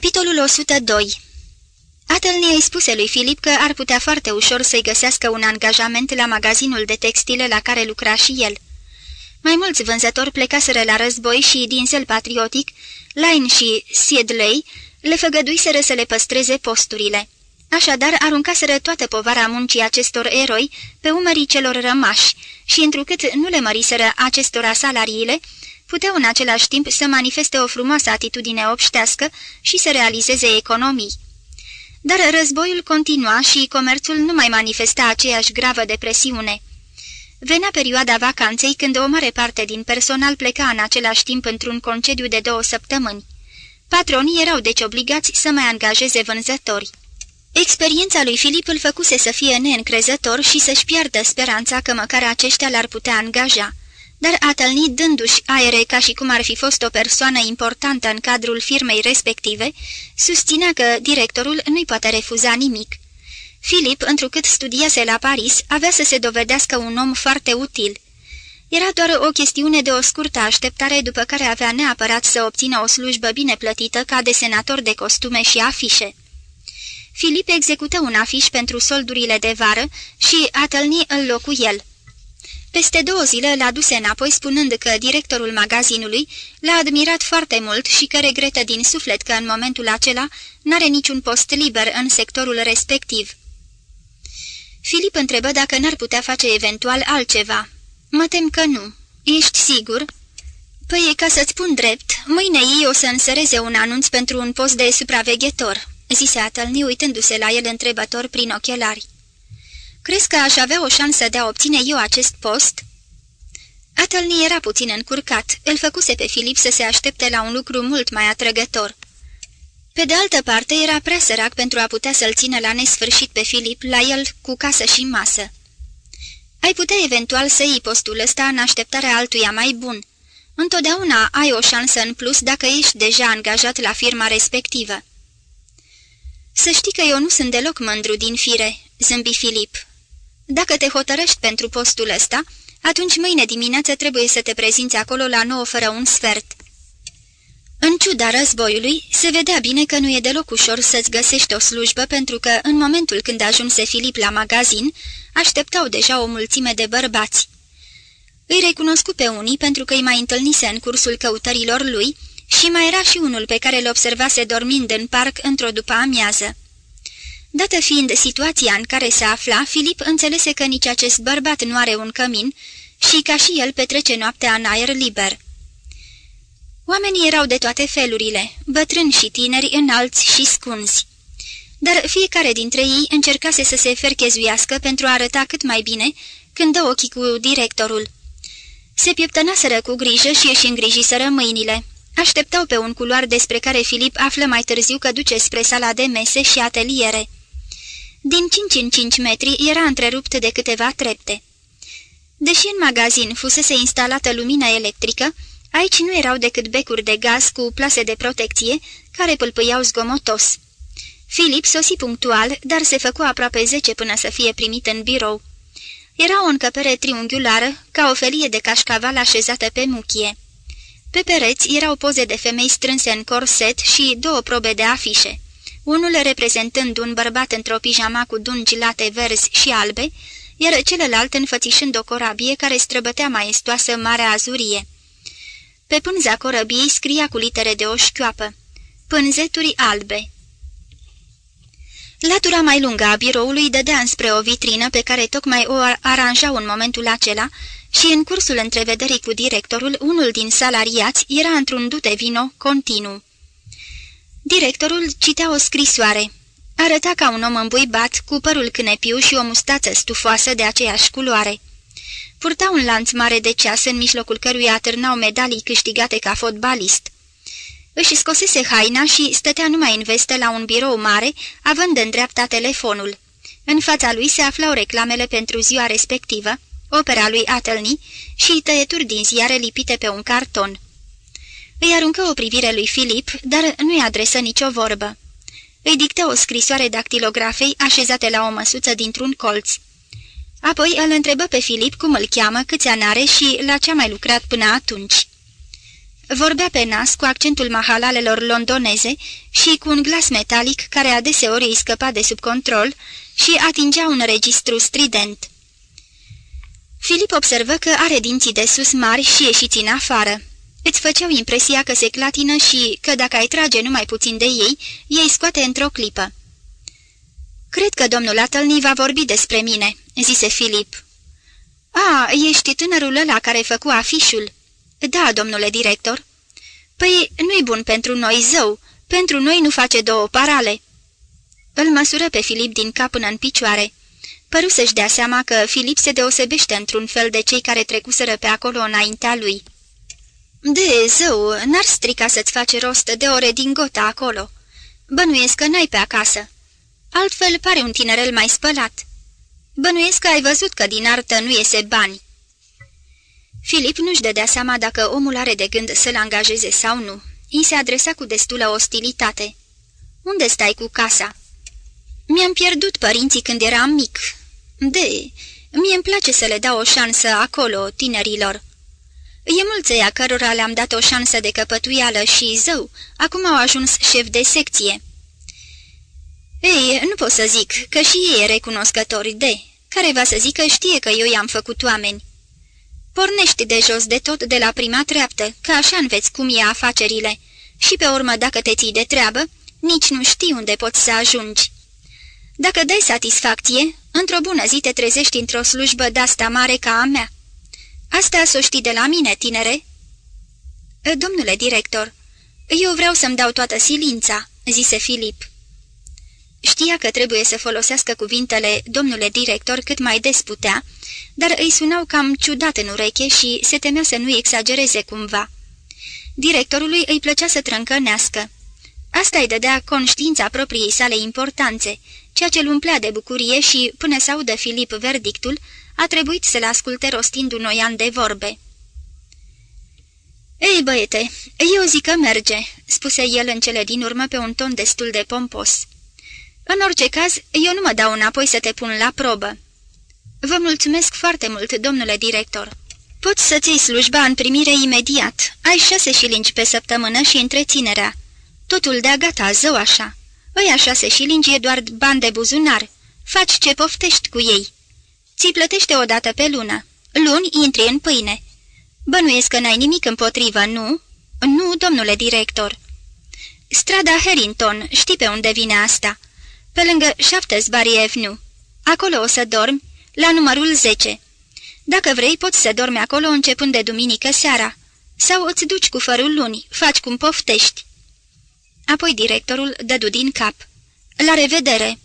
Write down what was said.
Capitolul 102 Atâlnie îi spuse lui Filip că ar putea foarte ușor să-i găsească un angajament la magazinul de textile la care lucra și el. Mai mulți vânzători plecaseră la război și, din zel patriotic, Line și Siedley le făgăduiseră să le păstreze posturile. Așadar, aruncaseră toată povara muncii acestor eroi pe umării celor rămași și, întrucât nu le măriseră acestora salariile, puteau în același timp să manifeste o frumoasă atitudine obștească și să realizeze economii. Dar războiul continua și comerțul nu mai manifesta aceeași gravă depresiune. Venea perioada vacanței când o mare parte din personal pleca în același timp într-un concediu de două săptămâni. Patronii erau deci obligați să mai angajeze vânzători. Experiența lui Filip îl făcuse să fie neîncrezător și să-și piardă speranța că măcar aceștia l-ar putea angaja dar atâlnit dându-și aere ca și cum ar fi fost o persoană importantă în cadrul firmei respective, susținea că directorul nu-i poate refuza nimic. Filip, întrucât studiase la Paris, avea să se dovedească un om foarte util. Era doar o chestiune de o scurtă așteptare după care avea neapărat să obțină o slujbă bine plătită ca desenator de costume și afișe. Filip execută un afiș pentru soldurile de vară și atâlni îl locu el. Peste două zile l-a dus înapoi spunând că directorul magazinului l-a admirat foarte mult și că regretă din suflet că în momentul acela n-are niciun post liber în sectorul respectiv. Filip întrebă dacă n-ar putea face eventual altceva. Mă tem că nu. Ești sigur?" Păi, ca să-ți spun drept, mâine ei o să însăreze un anunț pentru un post de supraveghetor," zise Atălni uitându-se la el întrebător prin ochelari. Crezi că aș avea o șansă de a obține eu acest post?" Atâlni era puțin încurcat, îl făcuse pe Filip să se aștepte la un lucru mult mai atrăgător. Pe de altă parte, era prea sărac pentru a putea să-l țină la nesfârșit pe Filip, la el, cu casă și masă. Ai putea eventual să iei postul ăsta în așteptarea altuia mai bun. Întotdeauna ai o șansă în plus dacă ești deja angajat la firma respectivă. Să știi că eu nu sunt deloc mândru din fire," zâmbi Filip. Dacă te hotărăști pentru postul ăsta, atunci mâine dimineață trebuie să te prezinți acolo la nouă fără un sfert." În ciuda războiului, se vedea bine că nu e deloc ușor să-ți găsești o slujbă pentru că, în momentul când ajunse Filip la magazin, așteptau deja o mulțime de bărbați. Îi recunoscu pe unii pentru că îi mai întâlnise în cursul căutărilor lui și mai era și unul pe care îl observase dormind în parc într-o după amiază. Dată fiind situația în care se afla, Filip înțelese că nici acest bărbat nu are un cămin și ca și el petrece noaptea în aer liber. Oamenii erau de toate felurile, bătrâni și tineri, înalți și scunzi. Dar fiecare dintre ei încercase să se ferchezuiască pentru a arăta cât mai bine când dă ochii cu directorul. Se pieptănaseră cu grijă și își îngrijiseră mâinile. Așteptau pe un culoar despre care Filip află mai târziu că duce spre sala de mese și ateliere. Din cinci în cinci metri era întrerupt de câteva trepte. Deși în magazin fusese instalată lumină electrică, aici nu erau decât becuri de gaz cu plase de protecție care pâlpâiau zgomotos. Filip sosi punctual, dar se făcu aproape zece până să fie primit în birou. Era o încăpere triunghiulară, ca o felie de cașcaval așezată pe muchie. Pe pereți erau poze de femei strânse în corset și două probe de afișe unul reprezentând un bărbat într-o pijama cu dungi late verzi și albe, iar celălalt înfățișând o corabie care străbătea maestoasă Marea Azurie. Pe pânza corabiei scria cu litere de o șchioapă, Pânzeturi albe. Latura mai lungă a biroului dădea înspre o vitrină pe care tocmai o aranjau în momentul acela și în cursul întrevederii cu directorul, unul din salariați era într-un dute vino continuu. Directorul citea o scrisoare. Arăta ca un om îmbuibat, cu părul cânepiu și o mustață stufoasă de aceeași culoare. Purta un lanț mare de ceas în mijlocul căruia atârnau medalii câștigate ca fotbalist. Își scosese haina și stătea numai în vestă la un birou mare, având în dreapta telefonul. În fața lui se aflau reclamele pentru ziua respectivă, opera lui Atelny și tăieturi din ziare lipite pe un carton. Îi aruncă o privire lui Filip, dar nu-i adresă nicio vorbă. Îi dictă o scrisoare dactilografei așezate la o măsuță dintr-un colț. Apoi îl întrebă pe Filip cum îl cheamă, câți ani are și la ce a mai lucrat până atunci. Vorbea pe nas cu accentul mahalalelor londoneze și cu un glas metalic care adeseori îi scăpa de sub control și atingea un registru strident. Filip observă că are dinții de sus mari și ieșiți în afară. Îți făceau impresia că se clatină și că dacă ai trage numai puțin de ei, ei scoate într-o clipă. Cred că domnul Atâlni va vorbi despre mine," zise Filip. A, ești tânărul ăla care făcu afișul." Da, domnule director." Păi, nu-i bun pentru noi, zău. Pentru noi nu face două parale." Îl măsură pe Filip din cap până în picioare. Păru să-și dea seama că Filip se deosebește într-un fel de cei care trecuseră pe acolo înaintea lui. De zău, n-ar strica să-ți face rost de ore din gota acolo. Bănuiesc că n-ai pe acasă. Altfel pare un tinerel mai spălat. Bănuiesc că ai văzut că din artă nu iese bani. Filip nu-și dădea seama dacă omul are de gând să-l angajeze sau nu. I se adresa cu destulă ostilitate. Unde stai cu casa?" Mi-am pierdut părinții când eram mic." De, mie îmi place să le dau o șansă acolo, tinerilor." E mulți ea cărora le-am dat o șansă de căpătuială și, zău, acum au ajuns șef de secție." Ei, nu pot să zic, că și ei e recunoscători de, care va să zică știe că eu i-am făcut oameni. Pornești de jos de tot de la prima treaptă, că așa înveți cum e afacerile, și pe urmă dacă te ții de treabă, nici nu știi unde poți să ajungi. Dacă dai satisfacție, într-o bună zi te trezești într-o slujbă de-asta mare ca a mea. Asta s-o știi de la mine, tinere?" Domnule director, eu vreau să-mi dau toată silința," zise Filip. Știa că trebuie să folosească cuvintele domnule director cât mai des putea, dar îi sunau cam ciudat în ureche și se temea să nu exagereze cumva. Directorului îi plăcea să trâncănească. Asta îi dădea conștiința propriei sale importanțe, ceea ce îl umplea de bucurie și, până să audă Filip verdictul, a trebuit să-l asculte rostind un oian de vorbe. Ei, băiete, eu zic că merge," spuse el în cele din urmă pe un ton destul de pompos. În orice caz, eu nu mă dau înapoi să te pun la probă." Vă mulțumesc foarte mult, domnule director." Poți să-ți iei slujba în primire imediat. Ai șase șilingi pe săptămână și întreținerea. Totul de-a gata, zău așa. Ăia șase șilingi e doar bani de buzunar. Faci ce poftești cu ei. Ți plătește o dată pe lună. Luni intri în pâine. Bănuiesc că n-ai nimic împotrivă, nu? Nu, domnule director." Strada Harrington, știi pe unde vine asta?" pe lângă Shaftesbury Avenue. Acolo o să dormi, la numărul 10. Dacă vrei, poți să dormi acolo începând de duminică seara. Sau îți duci cu fărul luni, faci cum poftești." Apoi directorul dădu din cap. La revedere!"